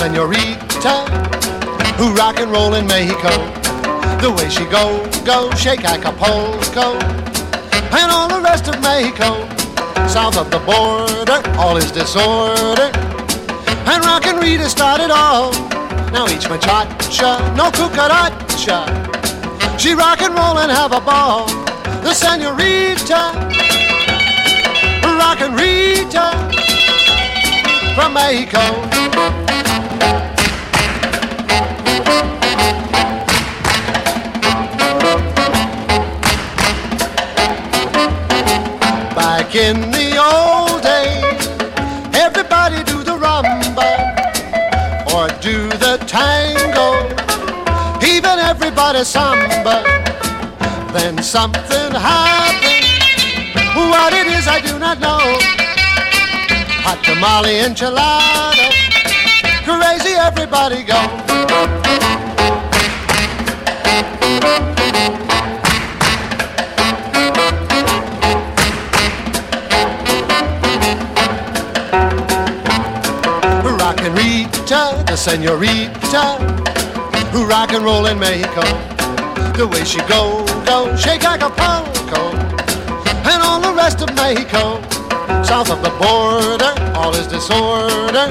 senorita who rock and roll in Mexico. The way she go, go, shake Acapulco, and all the rest of Mexico. South of the border, all is disorder, and Rockin' Rita started all. Now each muchacha, no cucaracha. She rock and roll and have a ball. The senorita, Rockin' Rita uh, from Mexico. Back in the old days, everybody do the rumba or do the tango, even everybody samba. Then something happened. What it is, I do not know. Hot tamale enchilada, crazy everybody go. Rockin' Rita, the senorita, who rock and roll in Mexico. The way she go, go, shake Acapulco, and all the rest of Mexico. South of the border, all is disorder,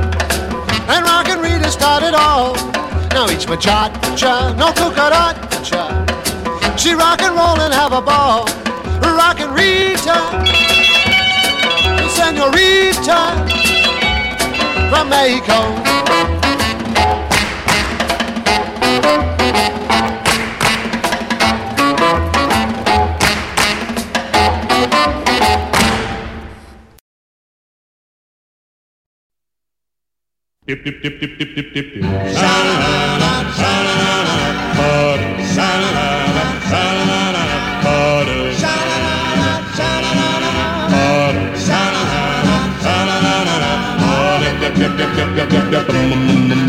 and Rockin' Rita started all. Now each muchacha, no cucaracha. She rock and roll and have a ball. Rockin' Rita, the senorita from Mexico. Dip, dip, dip, dip, dip, dip, dip, dip. Sha-la-la-la, sha-la-la-la, butter. Sha-la-la-la, sha-la-la-la, butter. Sha-la-la-la, sha-la-la-la, butter. Sha-la-la-la, sha-la-la-la, butter. Dip, dip, dip, dip, dip, dip, dip,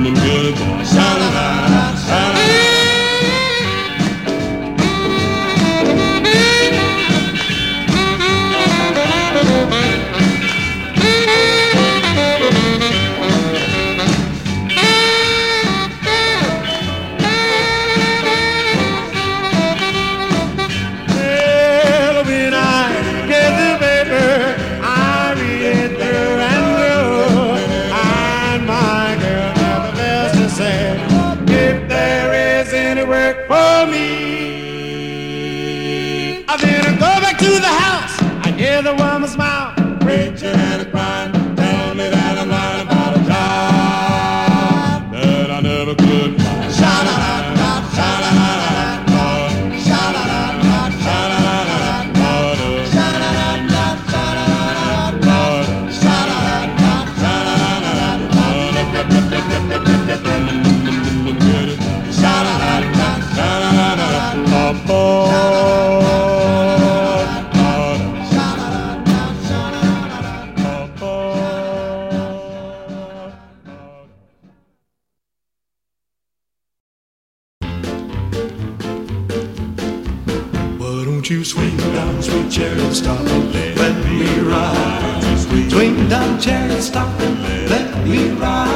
Don't you swing down, sweet chariot, stop and let me ride? Swing down, chariot, stop and let me ride.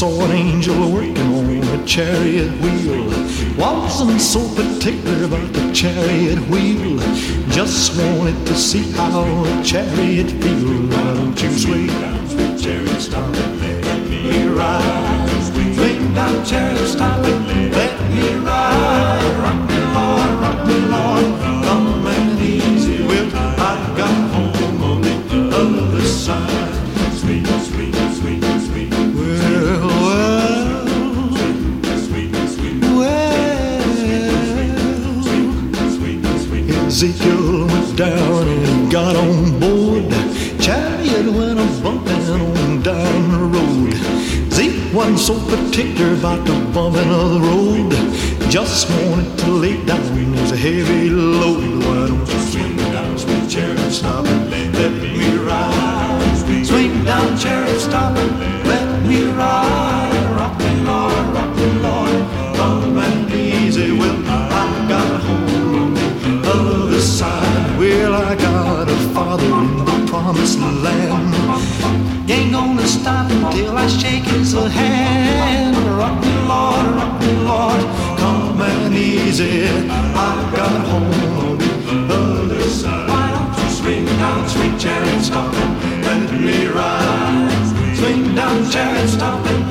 Saw an angel working on a chariot wheel. Wasn't so particular about the chariot wheel. Just wanted to see how a chariot feel. Why don't you swing down, chariot, stop and let me ride. Ezekiel went down and got on board. Chariot went a bumping on down the road. Zeke wasn't so particular about the bumping of the road. Just wanted to lay down his heavy load. Why don't you swing down, sweet chariot, stop and let me ride? Swing down, chariot, stop and let me ride. Stop until I shake his hand. Rock me, Lord, rock me, Lord, come and easy. I got home on the other side. Why don't you swing down, sweet chariot, stop and let me ride? Swing down, chariot, stop and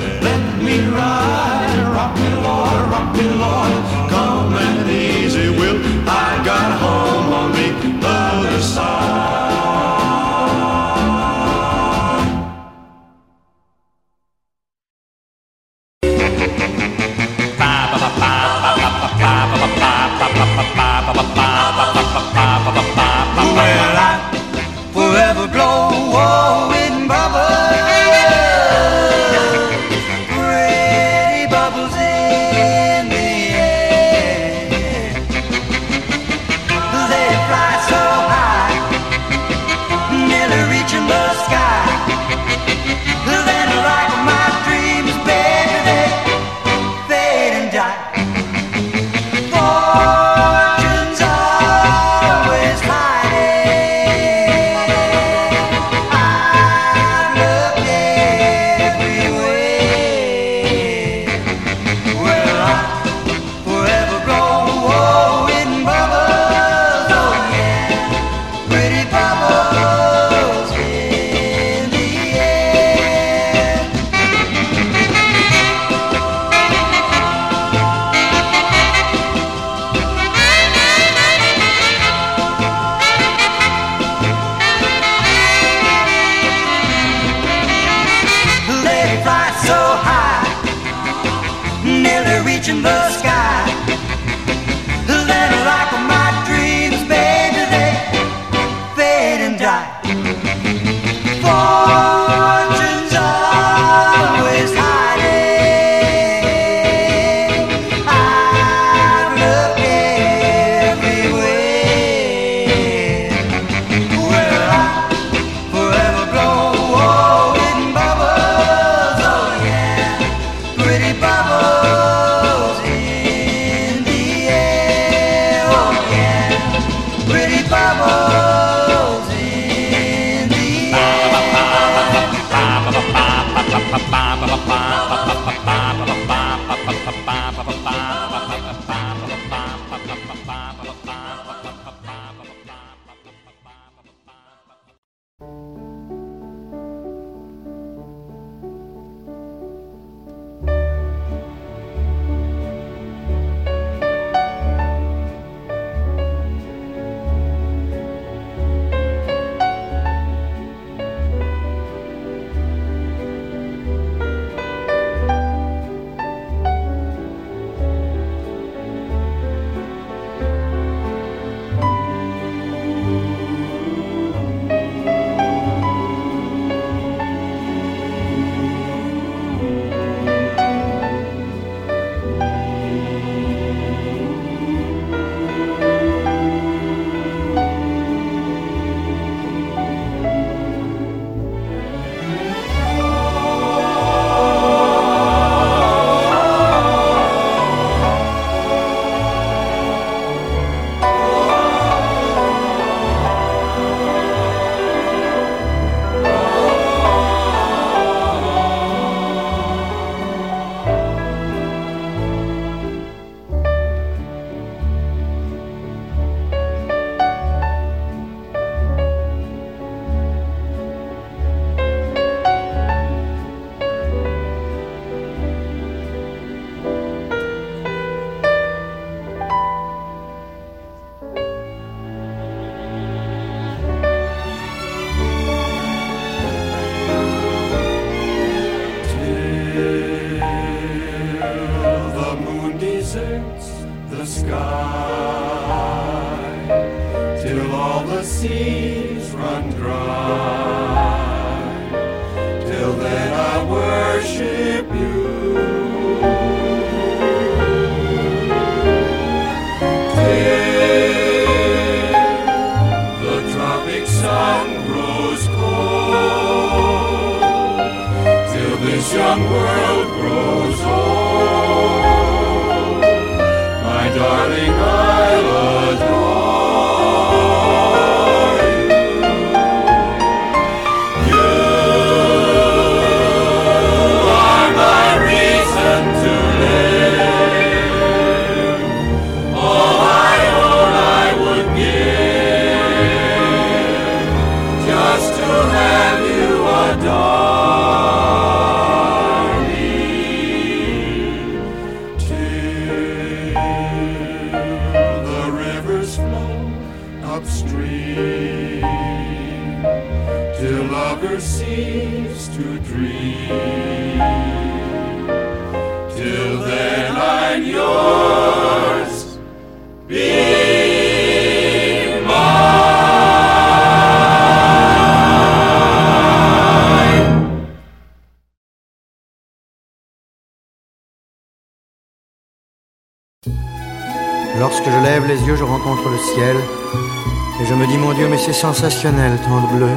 tant de bleu.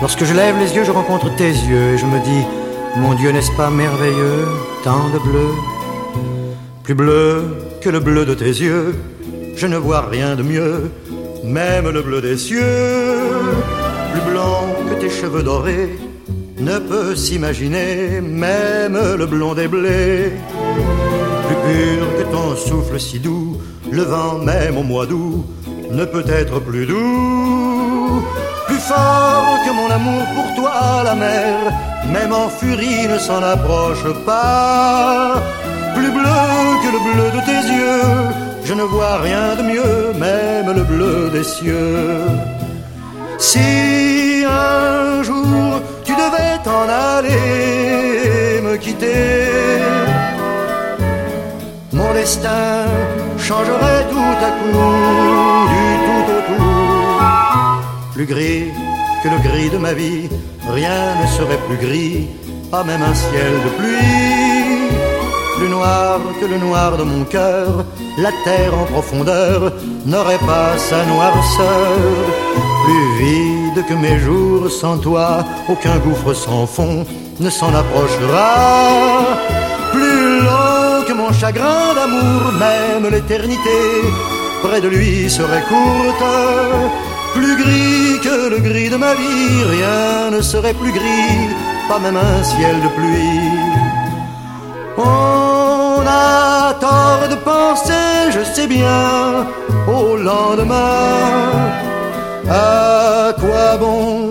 Lorsque je lève les yeux, je rencontre tes yeux. Et je me dis, mon Dieu, n'est-ce pas merveilleux, tant de bleu? Plus bleu que le bleu de tes yeux, je ne vois rien de mieux, même le bleu des cieux. Plus blanc que tes cheveux dorés, ne peut s'imaginer, même le blond des blés plus pur que ton souffle si doux, le vent même au mois d'août ne peut être plus doux. Plus fort que mon amour pour toi, la mer, même en furie ne s'en approche pas. Plus bleu que le bleu de tes yeux, je ne vois rien de mieux, même le bleu des cieux. Si un jour tu devais t'en aller, me quitter, mon destin changerait tout à coup Plus gris que le gris de ma vie, rien ne serait plus gris, pas même un ciel de pluie. Plus noir que le noir de mon cœur, la terre en profondeur n'aurait pas sa noirceur. Plus vide que mes jours sans toi, aucun gouffre sans fond ne s'en approchera. Plus long que mon chagrin d'amour, même l'éternité près de lui serait courte. Plus gris que le gris de ma vie, rien ne serait plus gris, pas même un ciel de pluie. On a tort de penser, je sais bien, au lendemain. À quoi bon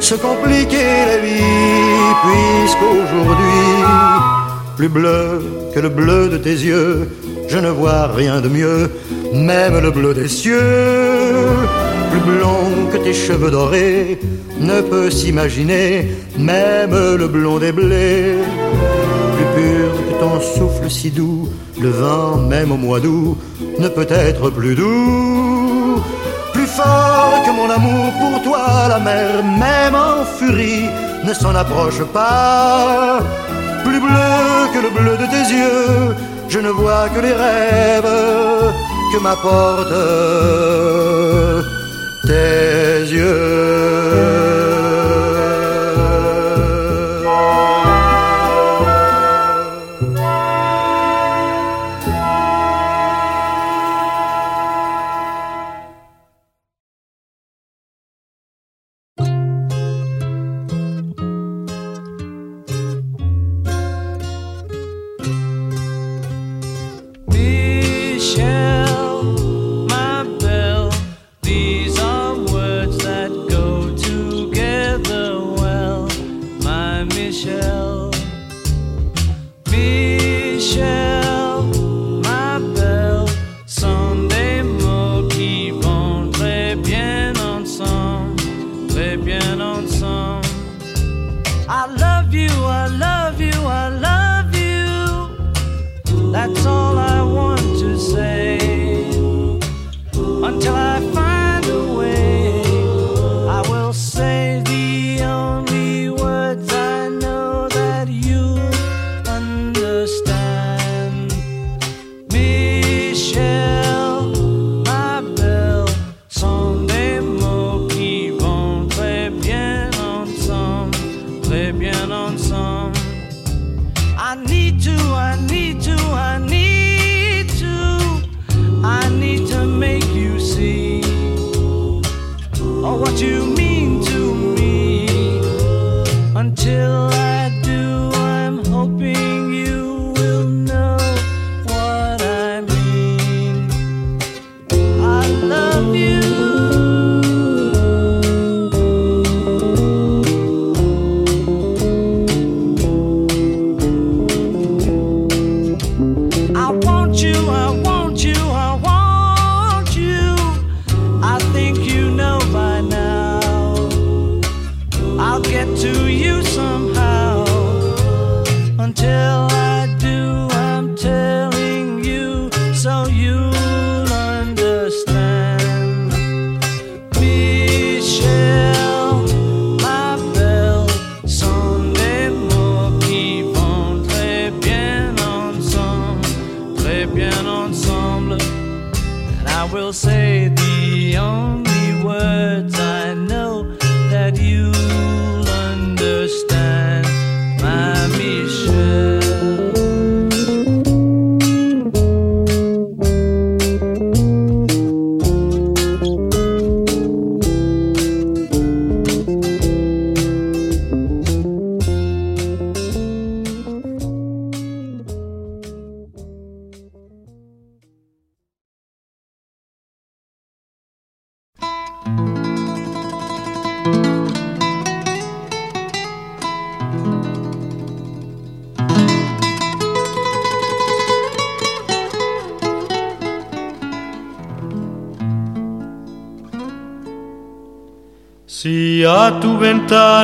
se compliquer la vie, puisqu'aujourd'hui, plus bleu que le bleu de tes yeux, je ne vois rien de mieux, même le bleu des cieux. Plus blond que tes cheveux dorés, ne peut s'imaginer, même le blond des blés. Plus pur que ton souffle si doux, le vent même au mois d'août ne peut être plus doux. Plus fort que mon amour pour toi, la mer, même en furie, ne s'en approche pas. Plus bleu que le bleu de tes yeux, je ne vois que les rêves que m'apportent tes yeux.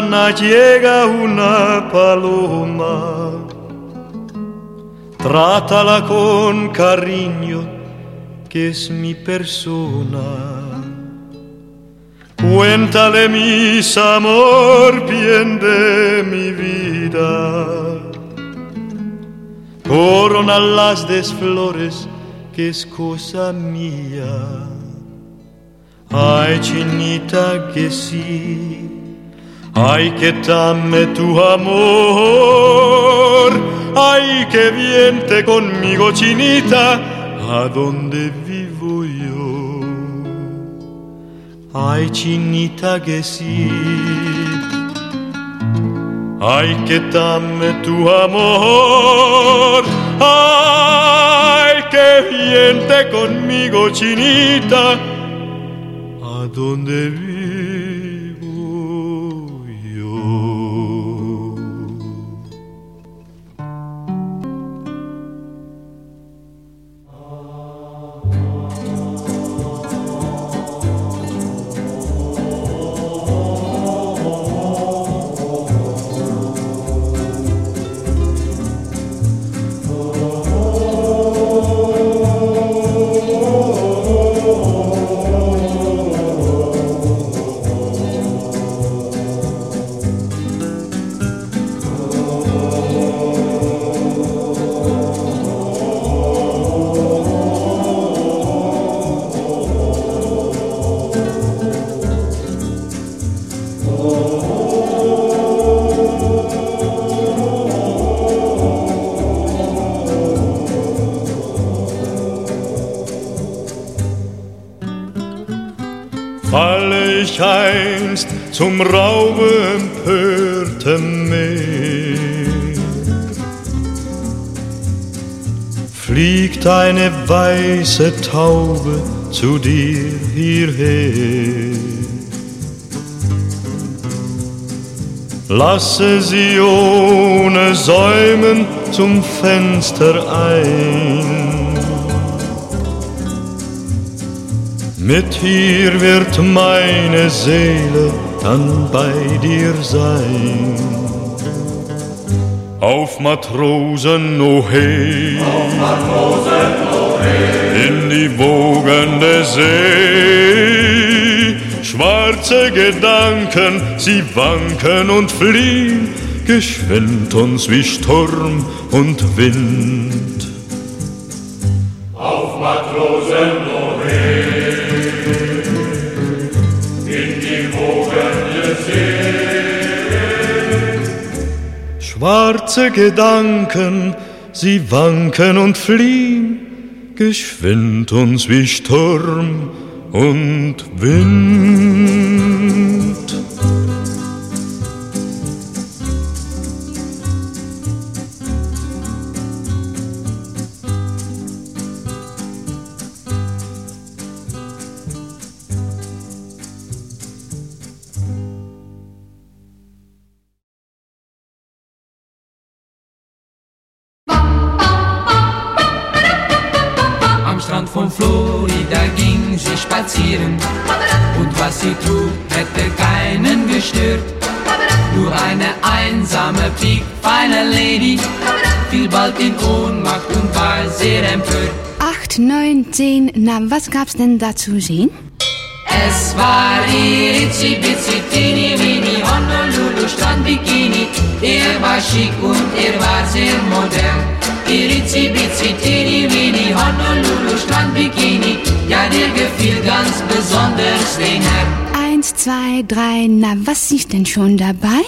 Ventana llega una paloma, trátala con cariño, que es mi persona. Cuéntale mis amor, bien de mi vida. Corónalas de flores, que es cosa mía. Ay, chinita, que sí. Ay, que dame tu amor. Ay, que viente conmigo, chinita, a donde vivo yo. Ay, chinita, que sí. Ay, que dame tu amor. Ay, que viente conmigo, chinita a donde vivo zum Raube empörte Meer. Fliegt eine weiße Taube zu dir hierher. Lasse sie ohne Säumen zum Fenster ein. Mit ihr wird meine Seele dann bei dir sein. Auf Matrosen, oh hey, in die wogende See Schwarze Gedanken, sie wanken und fliehen, geschwind uns wie Sturm und Wind. Schwarze Gedanken, sie wanken und fliehen, geschwind uns wie Sturm und Wind. 9, 10, na, was gab's denn da zu sehen? Es war ihr Itzi Bitzi Tini Mini Honolulu Strandbikini. Er war schick und er war sehr modern. Ihr Itzi Bitzi Tini Mini Honolulu Strandbikini. Ja, der gefiel ganz besonders den Herrn. 1, 2, 3, na, was ist denn schon dabei?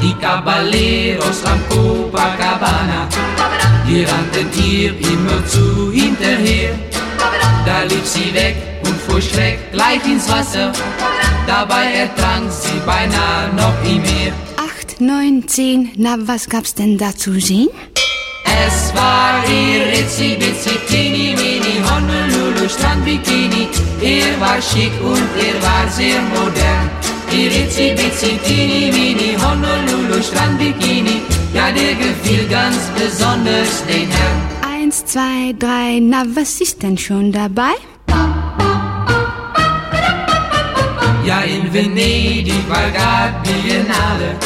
Die Caballeros am Copacabana, die rannten ihr immer zu hinterher. Da lief sie weg und fuhr schreck gleich ins Wasser. Dabei ertrank sie beinahe noch im Meer. 8, 9, 10, na, was gab's denn da zu sehen? Es war ihr Ritzi Bitzi Tini Mini Honolulu Strandbikini. Er war schick und er war sehr modern. Ihr Ritzi Bitzi Tini Mini Honolulu Strandbikini. Ja, der gefiel ganz besonders den Herrn. 1, 2, 3, na, was ist denn schon dabei? Ja, in Venedig war grad Biennale.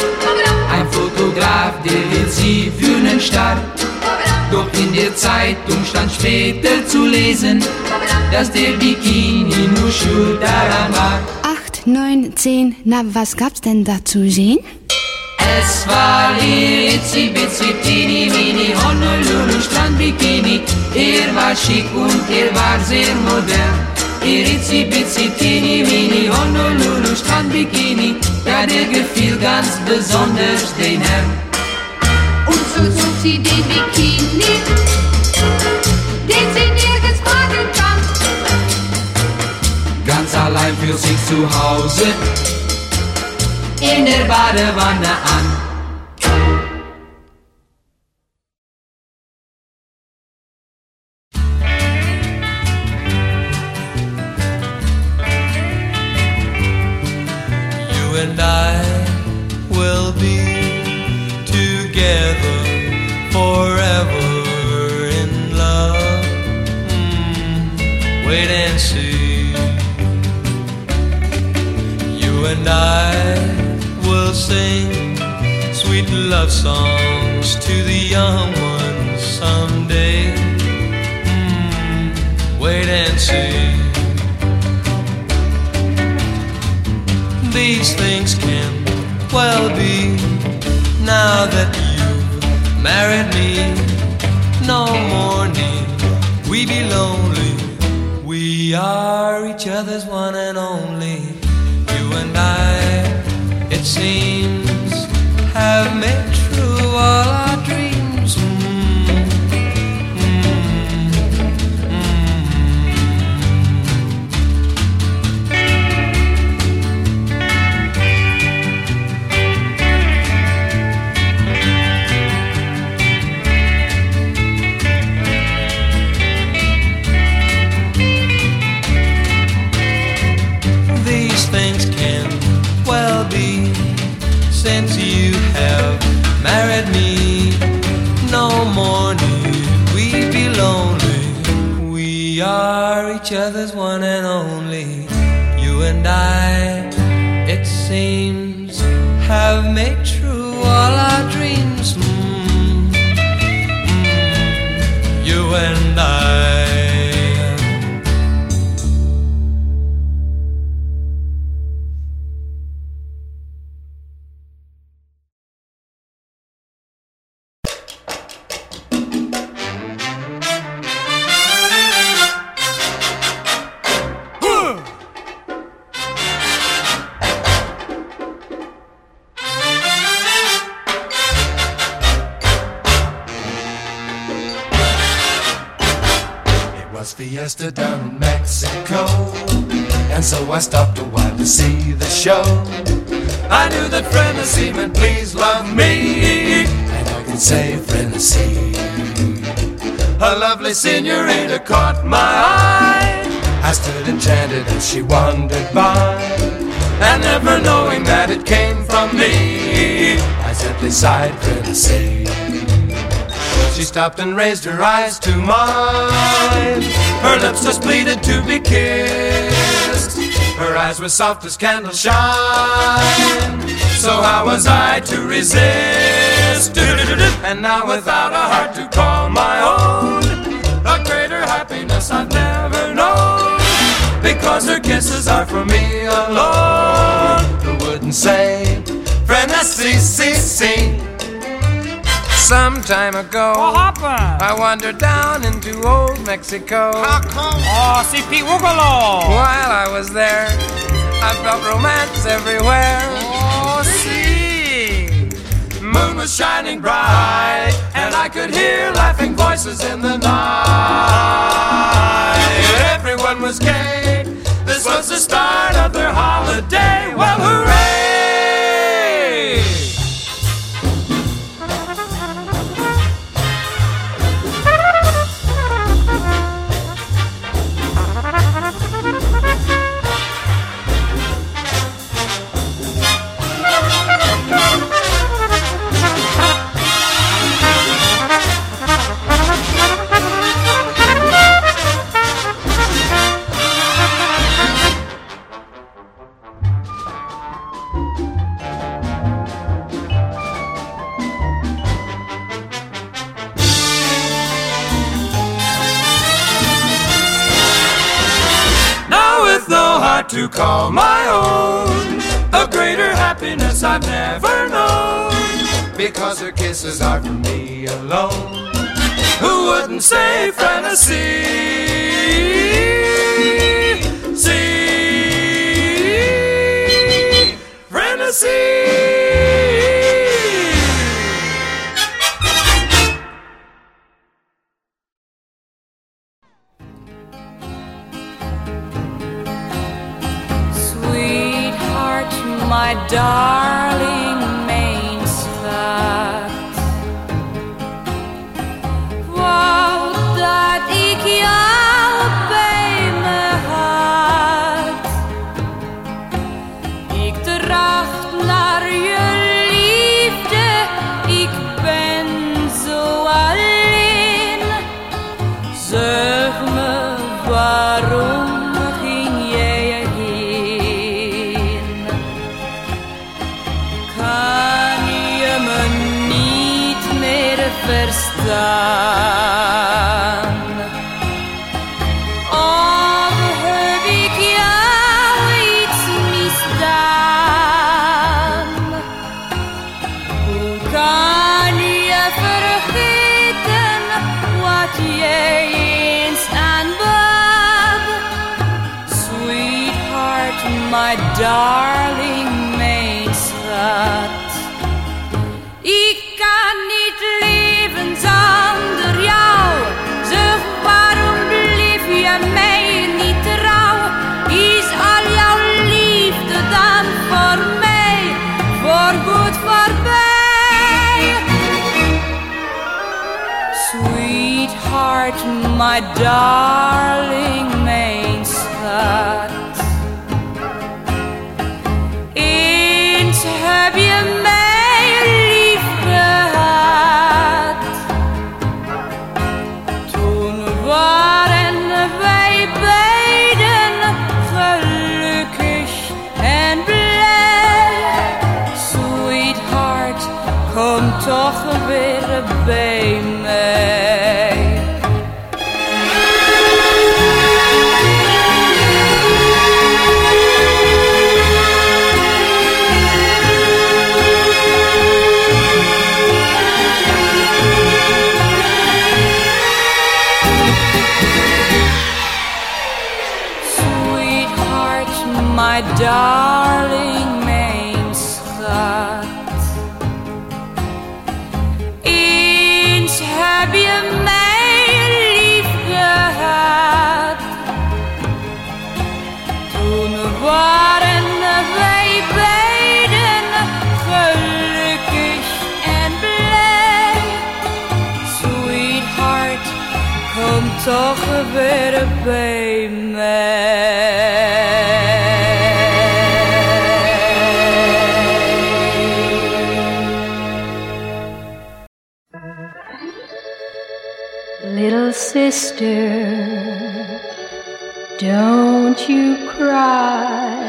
Ein Fotograf, der hielt sie für nen Star. Doch in der Zeitung stand später zu lesen, dass der Bikini nur schuld daran war. 8, 9, 10, na, was gab's denn da zu sehen? Es war ihr Itzi Bitzi Tini Mini Honolulu Strandbikini. Er war schick und er war sehr modern. Ihr Itzi Bitzi Tini Mini Honolulu Strandbikini. Ja, der gefiel ganz besonders den Herrn. Und so zog sie den Bikini, den sie nirgends tragen kann. Ganz allein für sich zu Hause in der Badewanne an. That you've married me. No more need we be lonely. We are each other's one and only. You and I, it seems, have each other's one and only. You and I, it seems, have made true all our dreams. Mm, mm, you and I. fiesta down in Mexico. And so I stopped a while to see the show. I knew that Frenesi meant please love me. And I could say Frenesi. A lovely senorita caught my eye. I stood enchanted as she wandered by. And never knowing that it came from me, I simply sighed Frenesi. She stopped and raised her eyes to mine. Her lips just pleaded to be kissed. Her eyes were soft as candle shine. So how was I to resist? And now without a heart to call my own, a greater happiness I've never known. Because her kisses are for me alone. Who wouldn't say, Frenesi, see, see. Some time ago, I wandered down into old Mexico. Oh, Wugolo. While I was there, I felt romance everywhere. Oh, see. Moon was shining bright, and I could hear laughing voices in the night. Everyone was gay. This was the start of their holiday. Well, hooray! To call my own, a greater happiness I've never known. Because her kisses are for me alone. Who wouldn't say Frenesi? See. My my sister, don't you cry.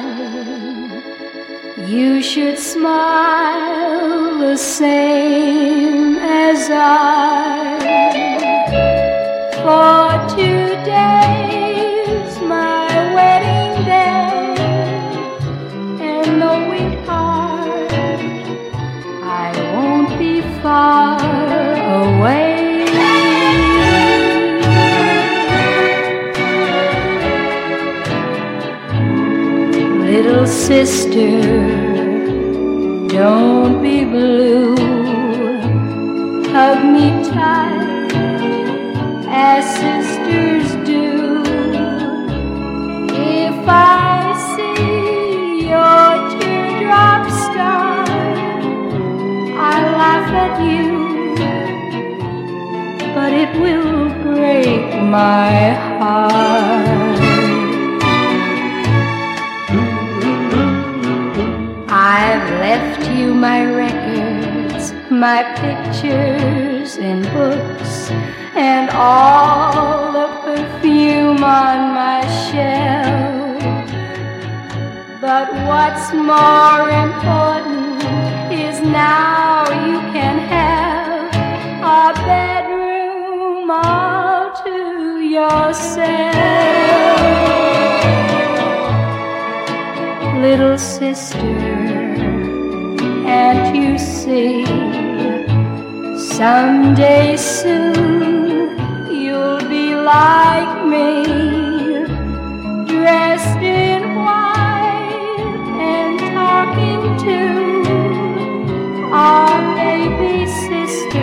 You should smile the same as I. For today's my wedding day, and though it hard, I won't be far Little sister, don't be blue. Hug me tight as sisters do. If I see your teardrop start, I laugh at you, but it will break my heart. You my records, my pictures and books, and all the perfume on my shelf. But what's more important is now you can have a bedroom all to yourself. Little sister, see? Someday soon you'll be like me, dressed in white and talking to our baby sister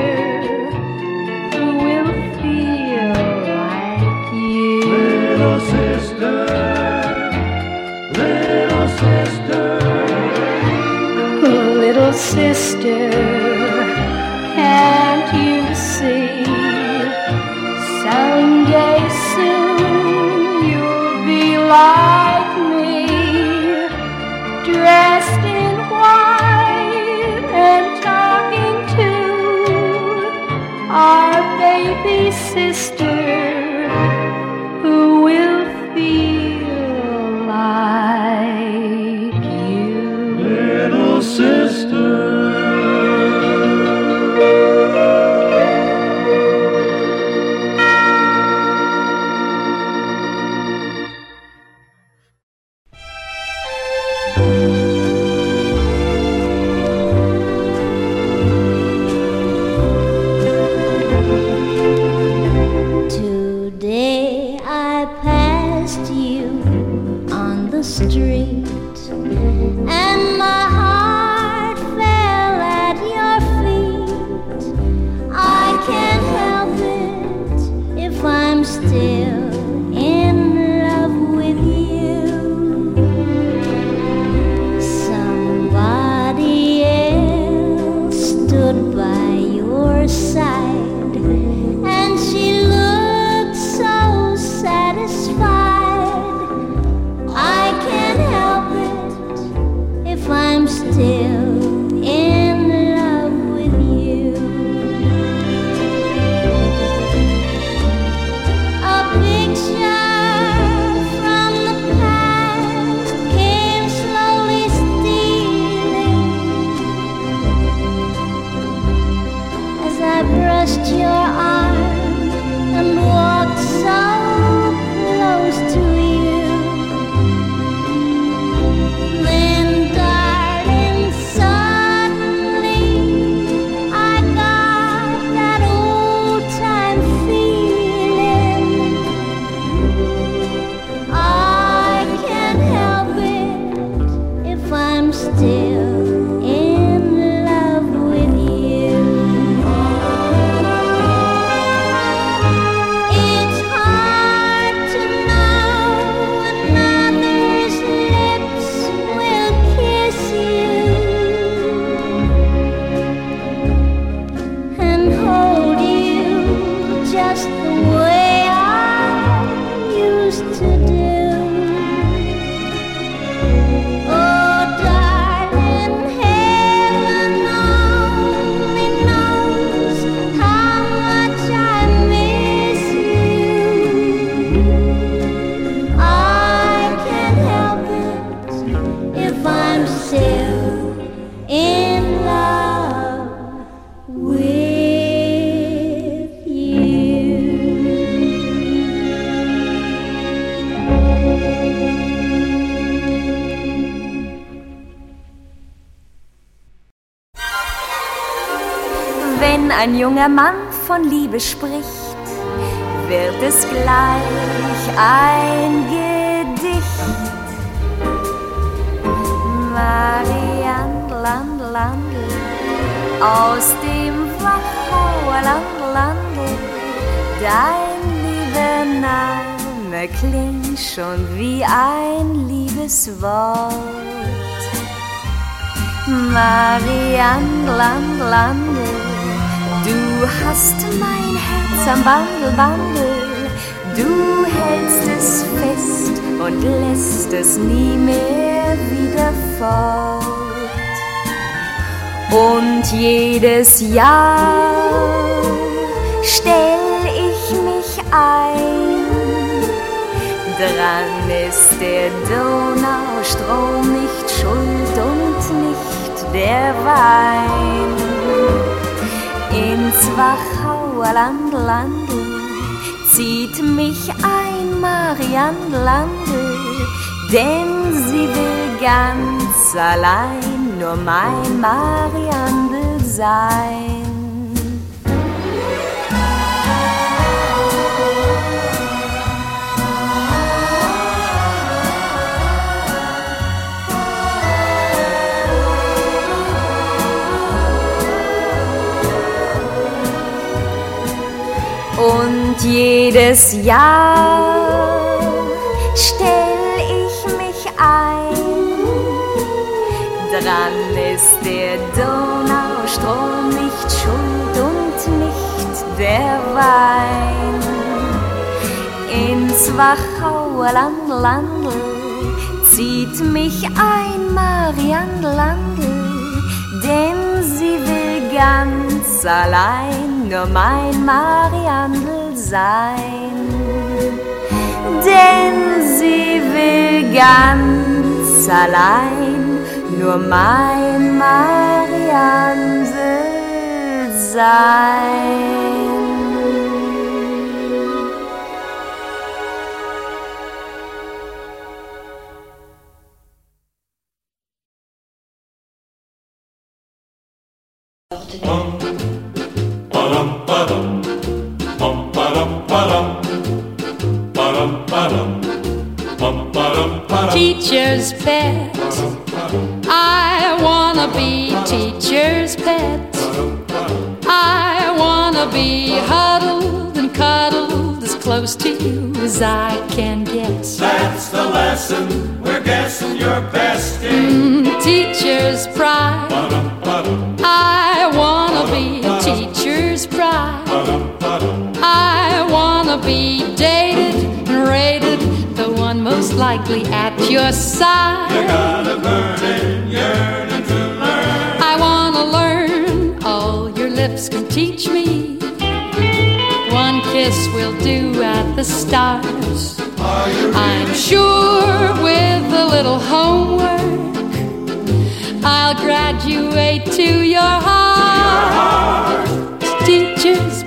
junger Mann von Liebe spricht, wird es gleich ein Gedicht. Marianne Land, Lande, aus dem Wachauer Land, Lande, dein lieber Name klingt schon wie ein Liebeswort. Marianne Land, Lande, du hast mein Herz am Bandel, Bandel, du hältst es fest und lässt es nie mehr wieder fort. Und jedes Jahr stell ich mich ein, dran ist der Donaustrom nicht schuld und nicht der Wein. Ins Wachauer Land, Lande, zieht mich ein Marianne Lande, denn sie will ganz allein nur mein Mariandel sein. Und jedes Jahr stell ich mich ein. Dran ist der Donaustrom nicht schuld und nicht der Wein. Ins Wachauer Land, Landl zieht mich ein Marianne Landl, denn sie will ganz allein nur mein Mariandel sein. Denn sie will ganz allein nur mein Mariandel sein. Teacher's pet. I wanna be teacher's pet. I wanna be huddled and cuddled as close to you as I can get. That's the lesson we're guessing you're best in. Mm, teacher's pride. I wanna be teacher's pride. I wanna be dated likely at your side. You got a burning yearning to learn. I wanna learn all your lips can teach me. One kiss will do at the stars. I'm sure with a little homework, I'll graduate to your heart. Teacher's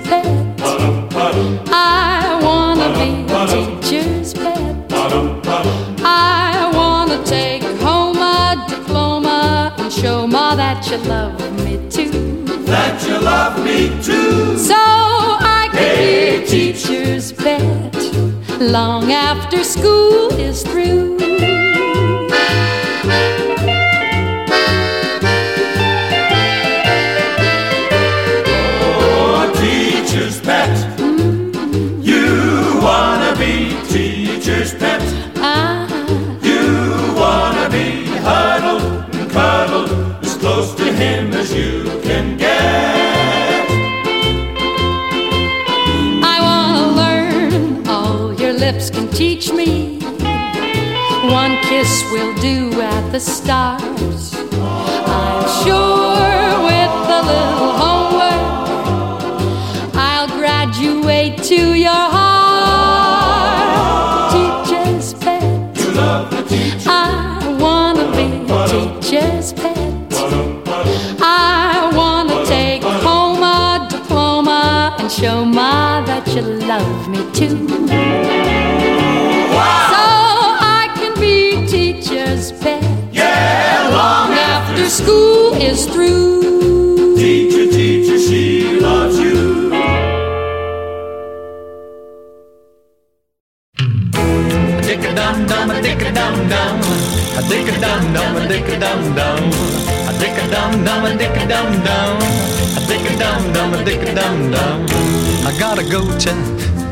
you love me too. That you love me too. So I can be a teacher's pet long after school is through. Will do at the stars. I'm sure with a little homework, I'll graduate to your dum dum, a dick a dum dum. I gotta go to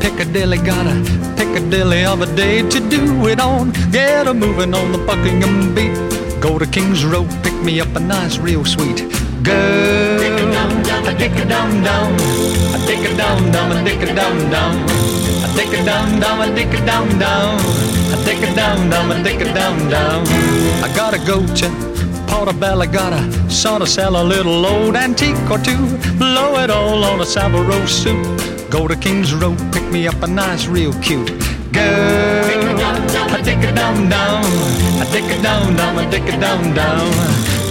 Piccadilly, gotta Piccadilly of a day to do it on. Get a moving on the Buckingham beat. Go to King's Road, pick me up a nice, real sweet girl. A dick a dum dum, a dick a dum dum, a dick a dum dum. A dick a dum dum, a dick a dum dum, a dick a dum dum, a dick a dum dum. I gotta go to Portobello, gotta sort of sell a little old antique or two. Blow it all on a Savile suit. Go to King's Road, pick me up a nice, real cute girl. A dick a dum dum, a dick a dum dum, a dick a dum dum.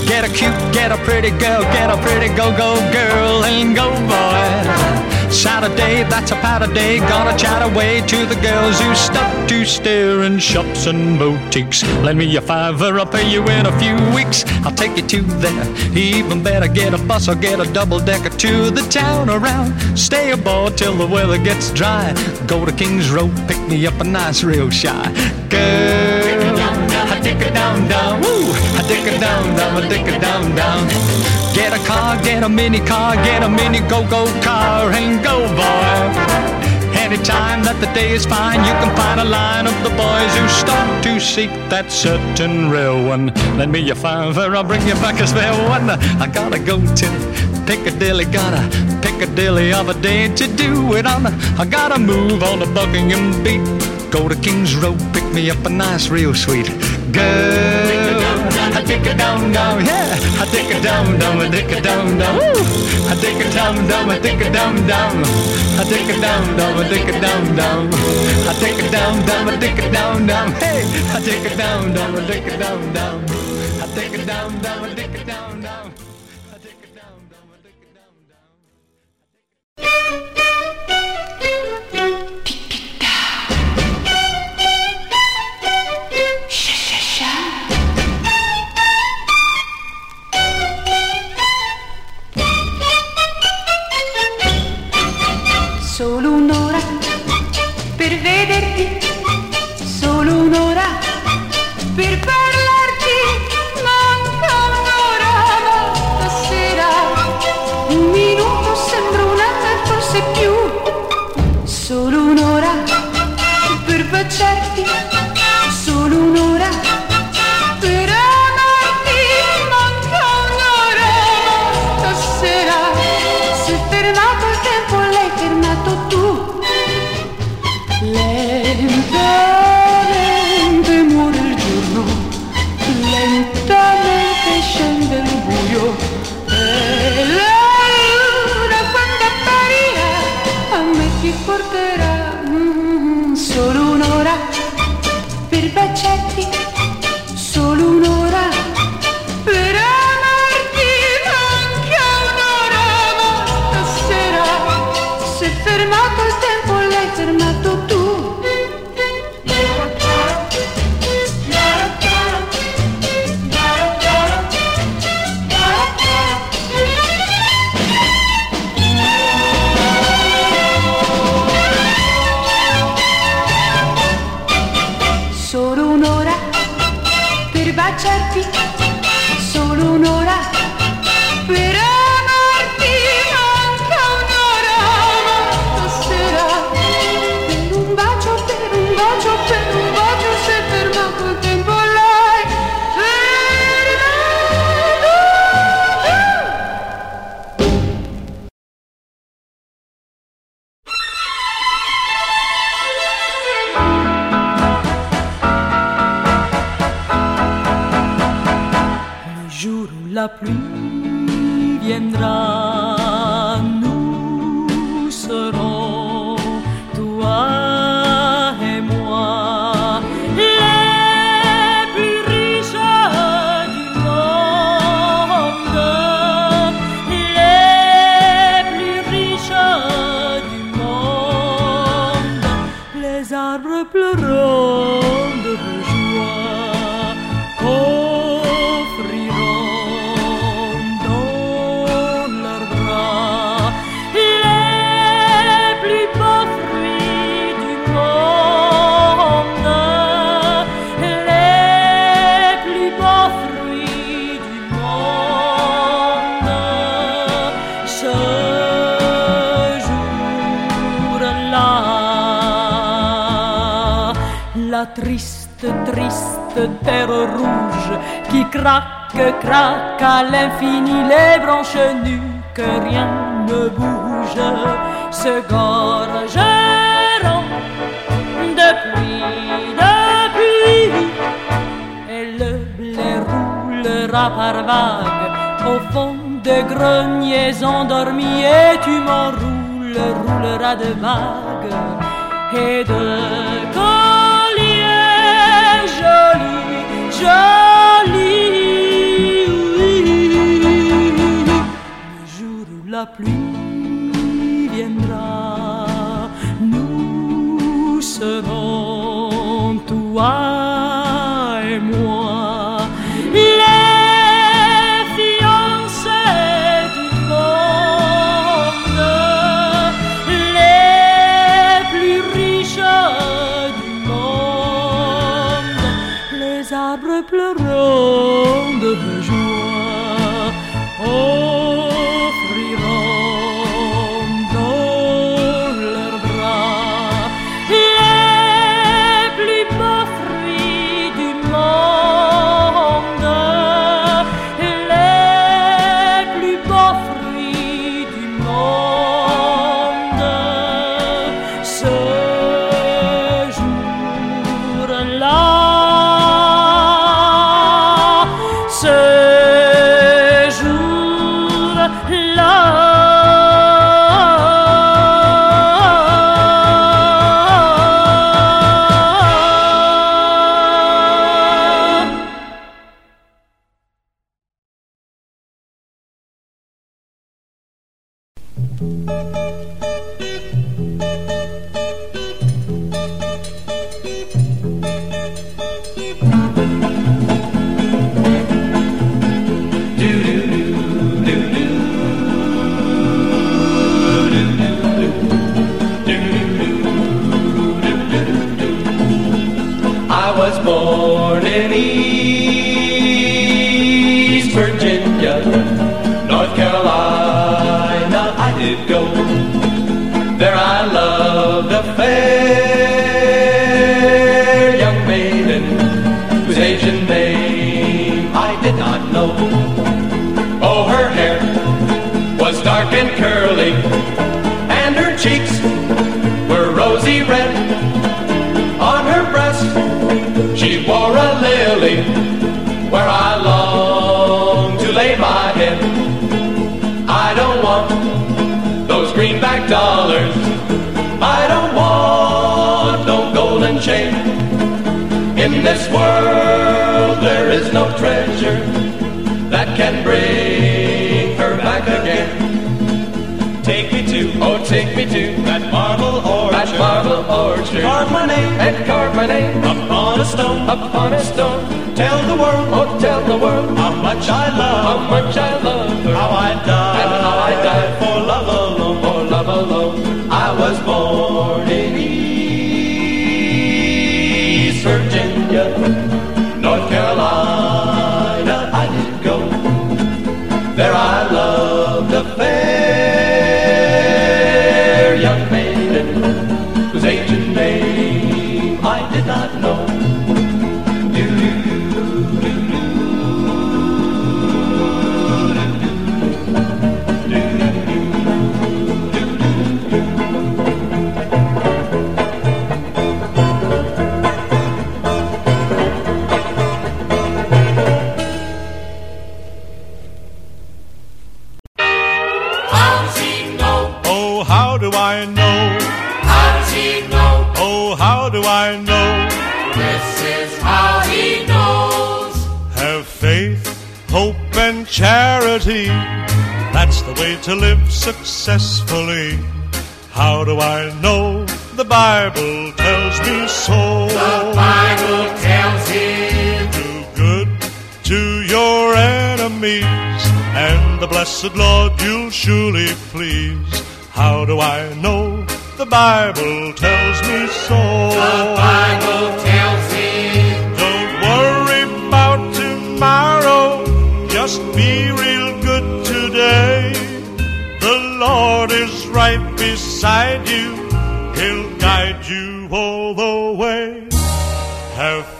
Get a cute, get a pretty girl, get a pretty go-go girl, and go boy. Saturday, that's a powder day. Gonna chat away to the girls who stop to stare in shops and boutiques. Lend me a fiver, I'll pay you in a few weeks. I'll take you to there. Even better, get a bus or get a double decker to the town around. Stay aboard till the weather gets dry. Go to King's Road, pick me up a nice, real shy girl. Dick a down down, woo! A dick a down down, a dick a down down. Get a car, get a mini car, get a mini go-go car and go, boy. Anytime that the day is fine, you can find a line of the boys who start to seek that certain real one. Lend me your fiver, I'll bring you back a spare one. I gotta go to Piccadilly, gotta Piccadilly of a day to do it on. I gotta move on the Buckingham beat. Go to King's Road, pick me up a nice, real sweet girl. I dick a down down, yeah. I dick a down down, I dick a down. Woo. I dick a down down, I dick a down down. I dick a down down, I dick a down down. I dick a down down, I dick a down down. Hey, I dick a down down, I dick a down down. I dick a down down, I dick a down down. Solo per se gorgeront depuis, depuis, et le blé roulera par vagues. Au fond de greniers endormis, et tu m'enroules, roulera de vagues. Et de colliers jolis, jolis. Le jour où la pluie doucement, toi. Lily where I long to lay my head. I don't want those greenback dollars. I don't want no golden chain. In this world there is no treasure that can bring her back again. Take me to, oh take me to that marble orchard, that marble orchard. Carve my name and carve my name upon a stone, upon a stone. Tell the world, oh tell the world how much I love, how much I love her, how I died, and how I died for love alone, for love alone. I was born in East Virginia,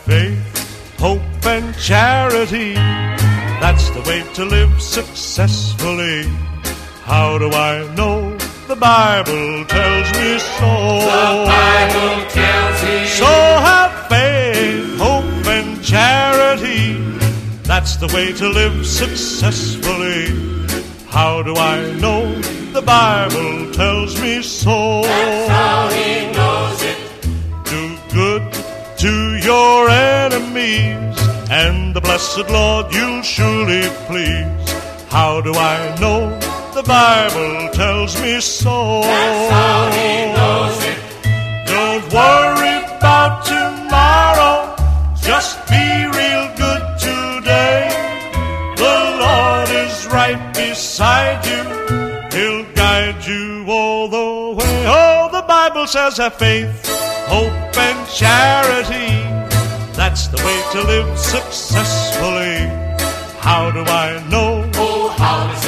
faith, hope, and charity. That's the way to live successfully. How do I know? The Bible tells me so. The Bible tells me So have faith, hope, and charity. That's the way to live successfully. How do I know? The Bible tells me so. That's how he knows your enemies, and the blessed Lord you'll surely please. How do I know? The Bible tells me so. That's how he knows it. Don't worry about tomorrow. Just be real good today. The Lord is right beside you. He'll guide you all the way. Oh, the Bible says have faith, hope, and charity. That's the way to live successfully. How do I know? Oh, how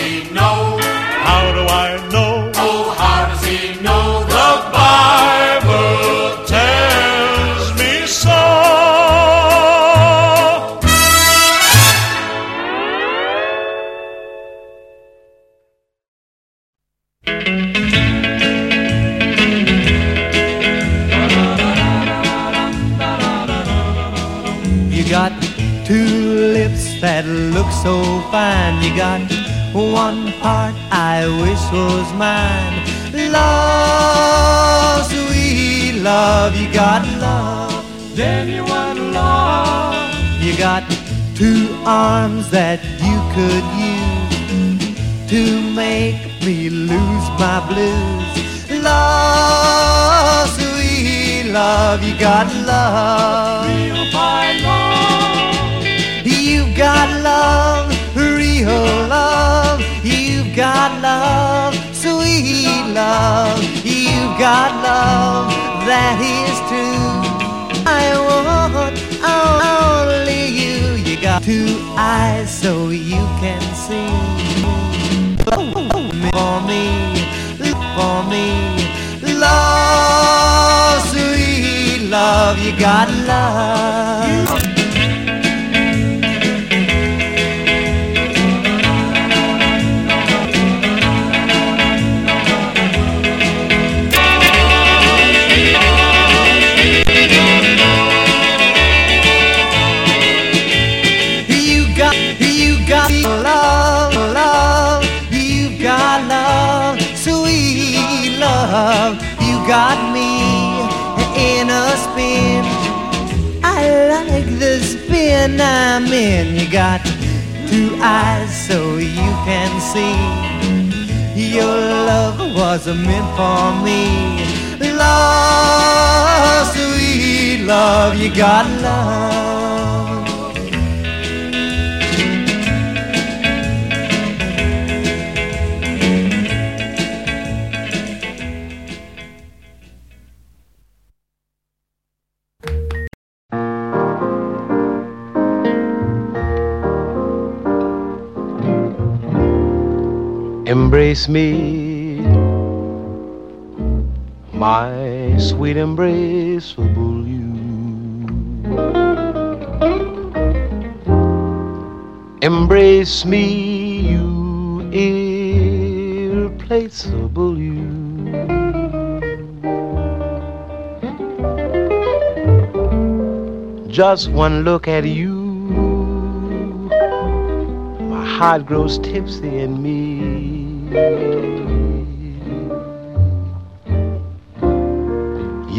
two lips that look so fine. You got one heart I wish was mine. Love, sweet love, you got love. Genuine love. You got two arms that you could use to make me lose my blues. Love, sweet love, you got love. Real fine love. Got love, real love. You've got love, sweet love. You've got love that is true. I want only you. You got two eyes so you can see. For me, for me, love, sweet love. You got love. I'm. You got two eyes so you can see. Your love was meant for me. Love, sweet love. You got love. Embrace me, my sweet embraceable you. Embrace me, you irreplaceable you. Just one look at you, my heart grows tipsy in me.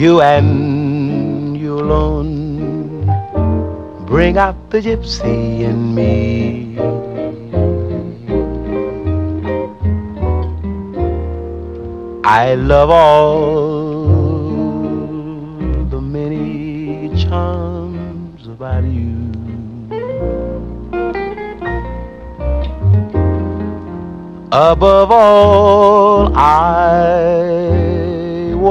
You and you alone bring out the gypsy in me. I love all the many charms about you. Above all, I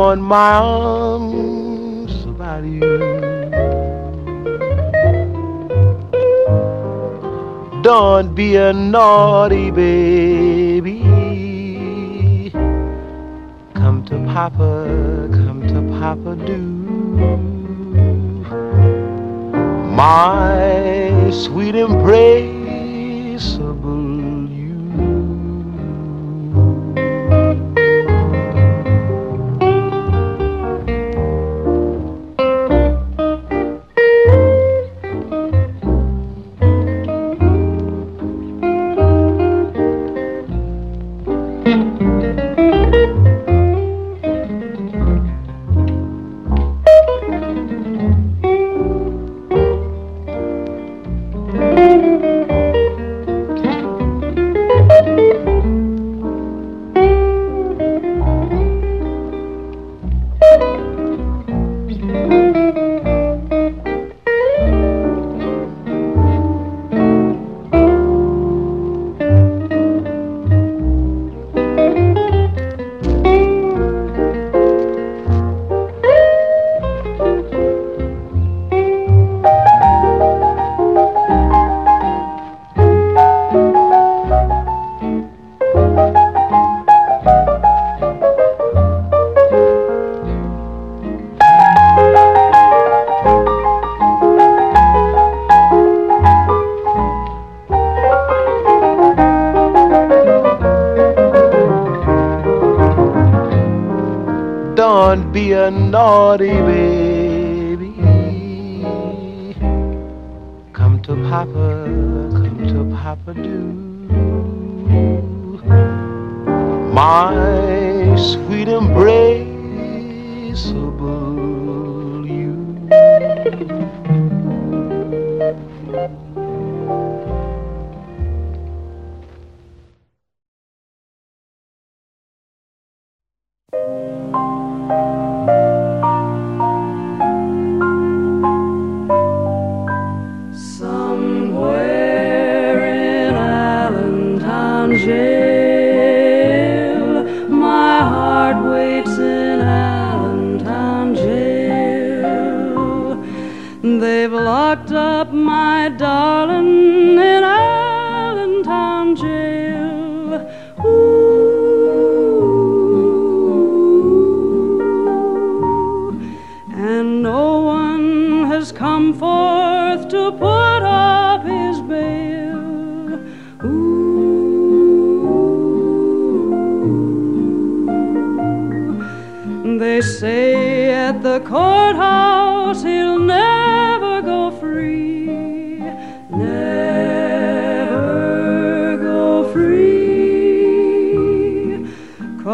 want my arms about you. Don't be a naughty baby. Come to Papa, come to Papa, do. my sweet embraceable oh, up my darling in Allentown jail. Ooh. And no one has come forth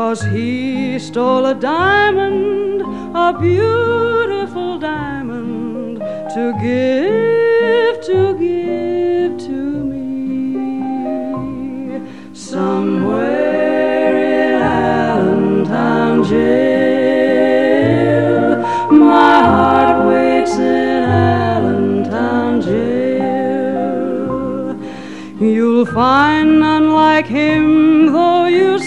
Cause he stole a diamond, a beautiful diamond, to give, to give to me. Somewhere in Allentown jail, my heart waits in Allentown jail. You'll find none like him, though you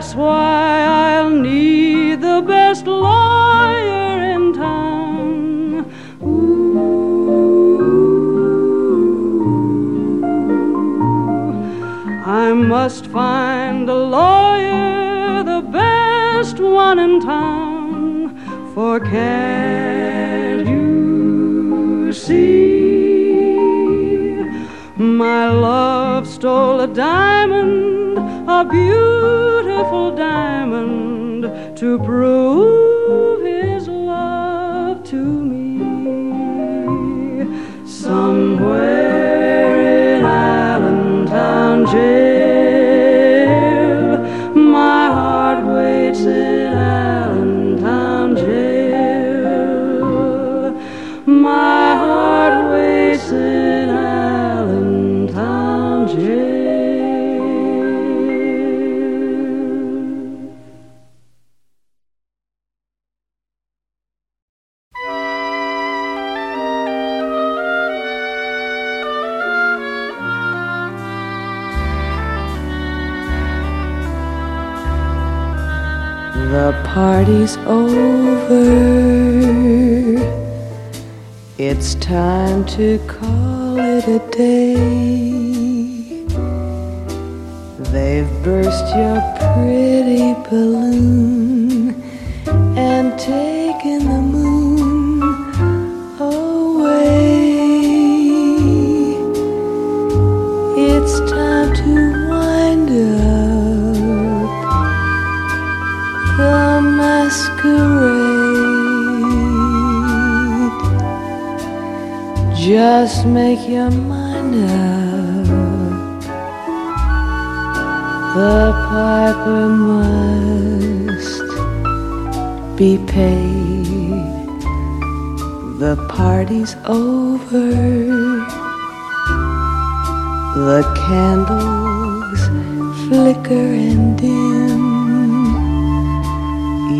that's why I'll need the best lawyer in town. Ooh. I must find a lawyer, the best one in town. For can't you see? My love stole a diamond, a beautiful diamond, to prove The party's over. It's time to call it a day. They've burst your pretty balloon and taken the moon Just make your mind up. The piper must be paid. The party's over. The candles flicker and dim.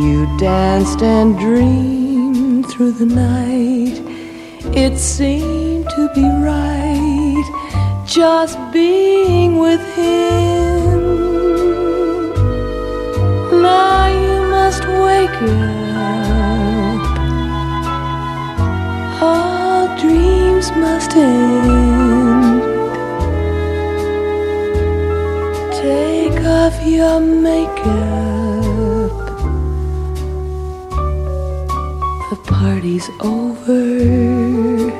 You danced and dreamed through the night. It seemed to be right just being with him. Now you must wake up. All dreams must end. Take off your makeup. The party's over.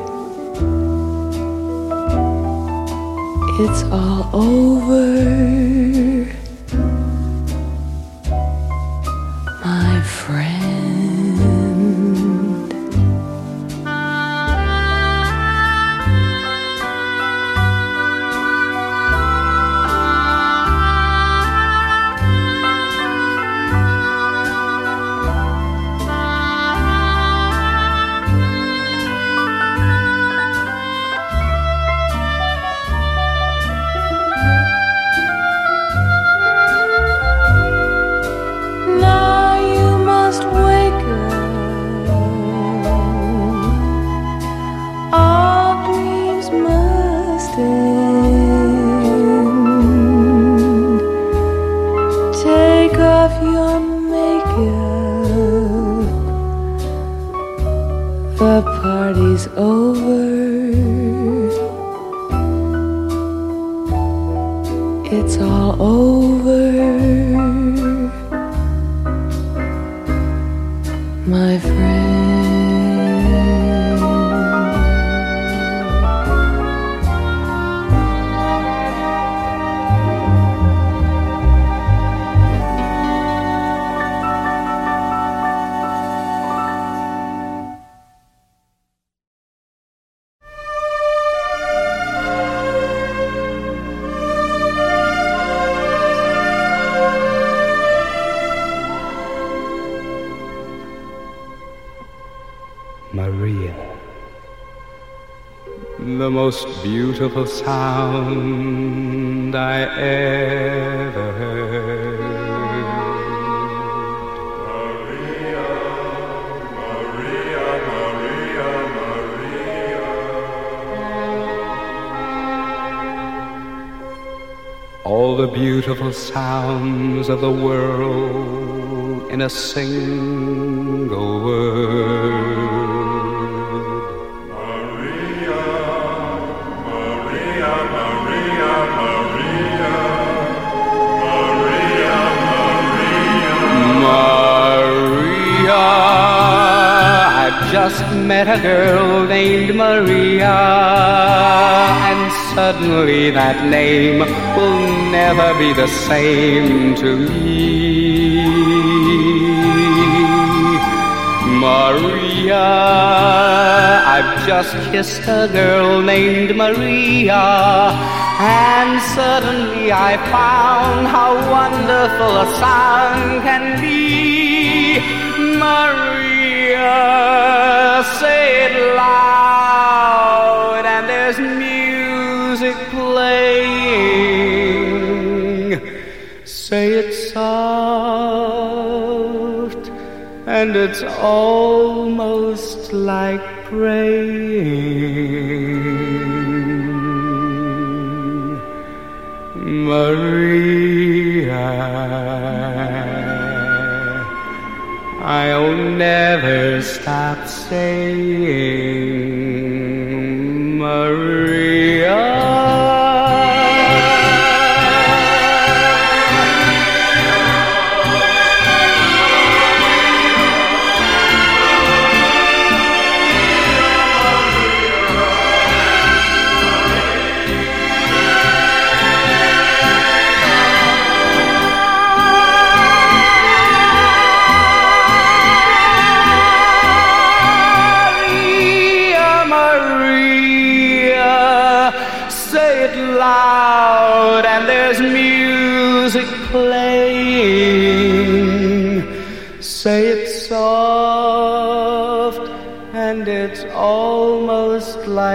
It's all over. Most beautiful sound I ever heard. Maria, Maria, Maria, Maria. All the beautiful sounds of the world in a single word. Just met a girl named Maria, and suddenly that name will never be the same to me. Maria, I've just kissed a girl named Maria, and suddenly I found how wonderful a song can be. Maria, say it loud, and there's music playing. Say it soft, and it's almost like praying. Maria, I'll never stop saying Maria.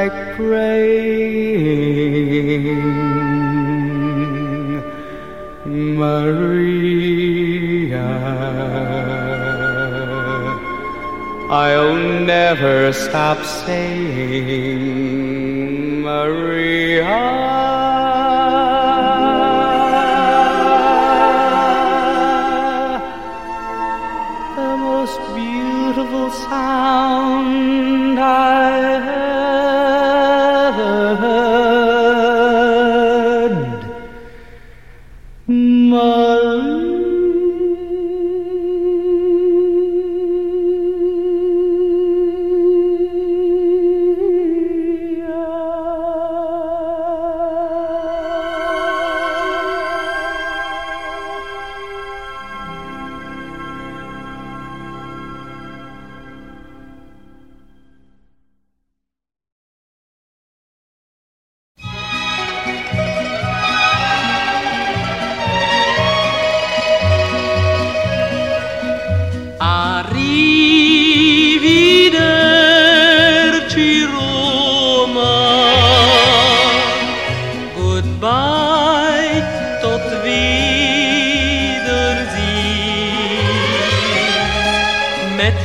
Like praying. Maria, I'll never stop saying, Maria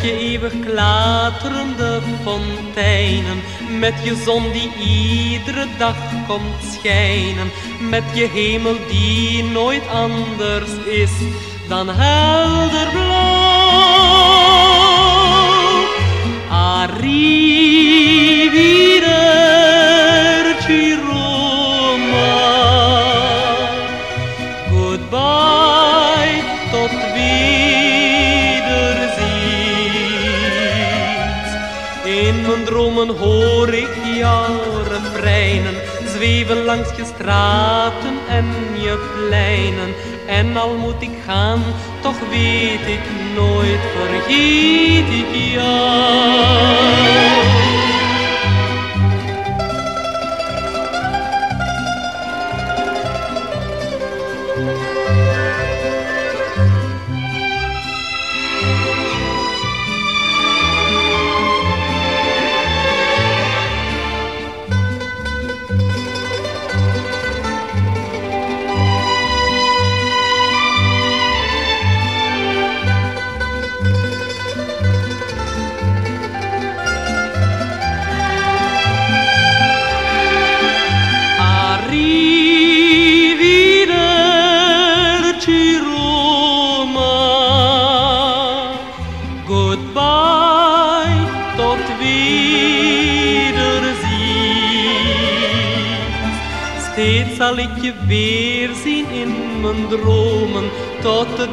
je eeuwig klaterende fonteinen, met je zon die iedere dag komt schijnen, met je hemel die nooit anders is dan helder blauw. Arrivederci langs je straten en je pleinen. En al moet ik gaan, toch weet ik nooit, vergeet ik jou.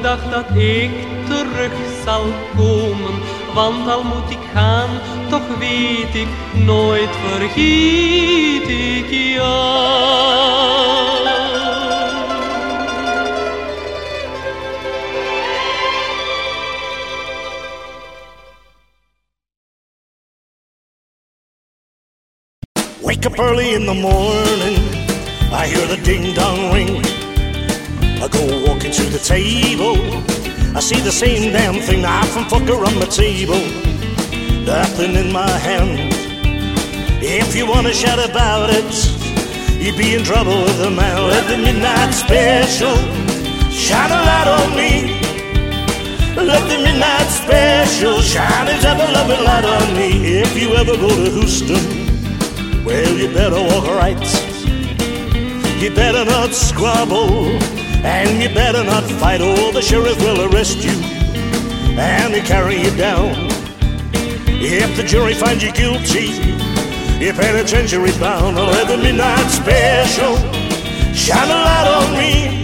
Dag dat ik terug zal komen. Want al moet ik gaan, toch weet ik nooit, vergeet ik jou. And fucker on the table, nothing in my hand. If you wanna shout about it, you'd be in trouble with the man. Let the midnight special shine a light on me. Let the midnight special shine its ever loving light on me. If you ever go to Houston. Well, you better walk right. You better not squabble. And you better not fight, or the sheriff will arrest you and they carry you down. If the jury finds you guilty, you're penitentiary bound. Let the midnight special shine a light on me.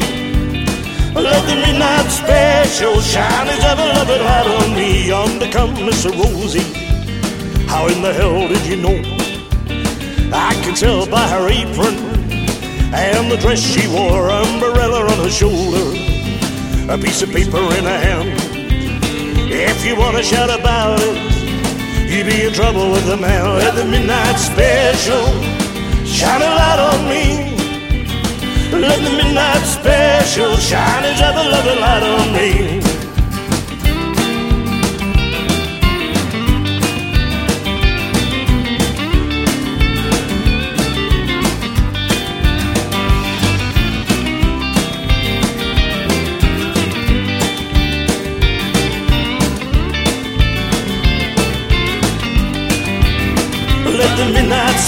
Let the midnight special shine its ever loving light on me. Yonder come Miss Rosie. How in the hell did you know? I can tell by her apron and the dress she wore, umbrella on her shoulder, a piece of paper in her hand. If you want to shout about it, you'd be in trouble with the man. Let the midnight special shine a light on me. Let the midnight special shine its ever loving light on me.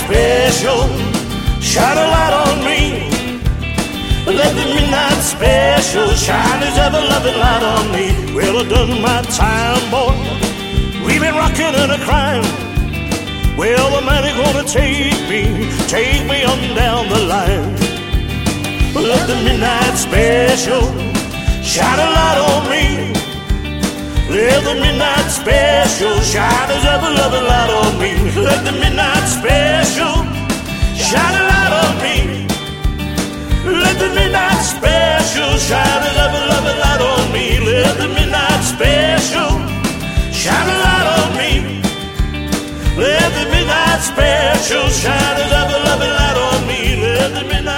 Special shine a light on me. Let the midnight special shine his ever loving light on me. Well, I've done my time, boy. We've been rocking and a crying. Well, the man is gonna take me, take me on down the line. Let the midnight special shine a light on me. Let the midnight special shine his ever loving light on me. Let the midnight special shine a light on me. Let the midnight special shine his ever loving light on me. Let the midnight special shine a light on me. Let the midnight special shine his ever loving light on me. Let the midnight.